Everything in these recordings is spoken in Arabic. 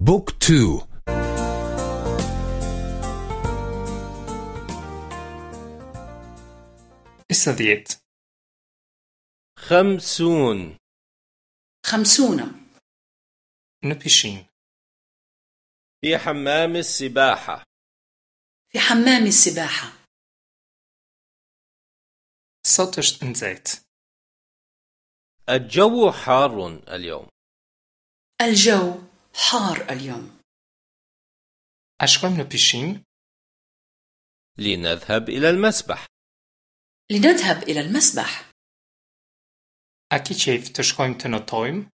بوك تو. إسديت خمسون. خمسون. نبيشين. في حمام السباحة. في حمام السباحة. سطشت انزيت الجو حار اليوم. الجو حار اليوم أشكوم نبيشين لنذهب إلى المسبح لنذهب إلى المسبح أكي كيف تشكوم تنطويم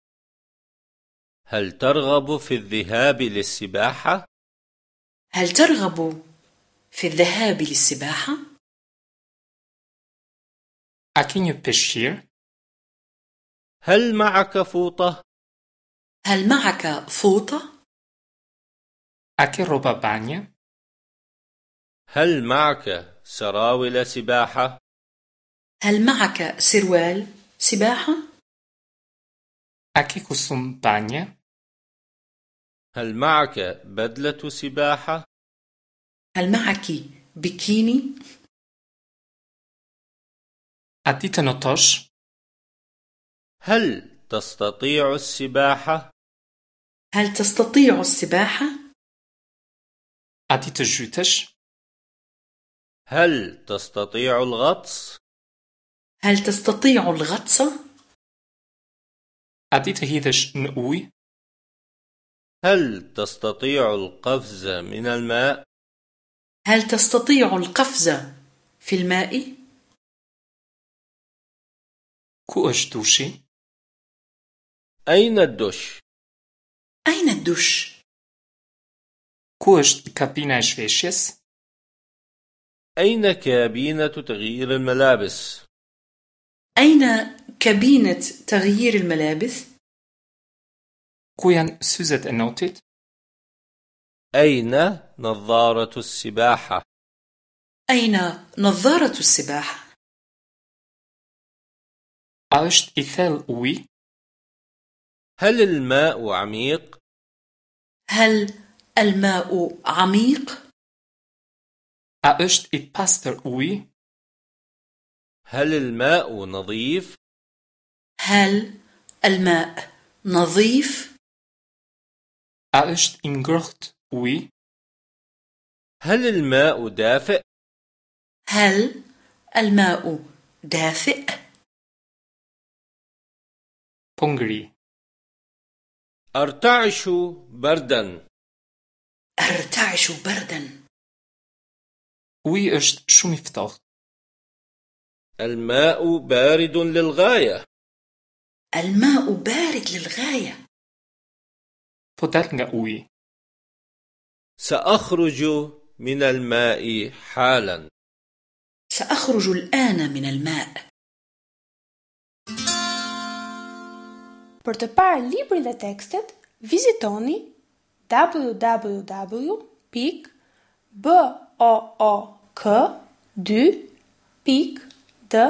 هل ترغب في الذهاب للسباحة؟ هل ترغب في الذهاب للسباحة؟ أكي نبيشير هل معك فوطة؟ هل معك فوطة؟ أكي روبا بانيا هل معك سراول سباحة؟ هل معك سروال سباحة؟ أكي كوسوم بانيا هل معك بدلة سباحة؟ هل معك بكيني؟ أدي تنطش هل تستطيع السباحة؟ هل تستطيع السباحة؟ أدي تجوتش هل تستطيع الغطس؟ هل تستطيع الغطس؟ أدي تهيدش نقوي هل تستطيع القفز من الماء؟ هل تستطيع القفز في الماء؟ كو دوشي أين الدش؟ أين الدش؟ كو أش كابينة شويشيس أين كابينة تغيير الملابس؟ أين كابينة تغيير الملابس؟ Ku janë syzet e notit أين نظارة السباحة؟ أين نظارة السباحة؟ A është i thellë uji هل الماء عميق؟ هل الماء عميق؟ A është i pastër uji هل الماء نظيف؟ هل الماء نظيف؟ أشت إنجرخت أوي هل الماء دافئ؟ هل الماء دافئ؟ بونغري أرتعش بردا. أرتعش بردا. أوي أشت شو مفتاح الماء بارد للغاية. الماء بارد للغاية. بودرنغا أوي سأخرج من الماء حالا. سأخرج الآن من الماء. Për të parë librin dhe tekstet, vizitoni www.book2.de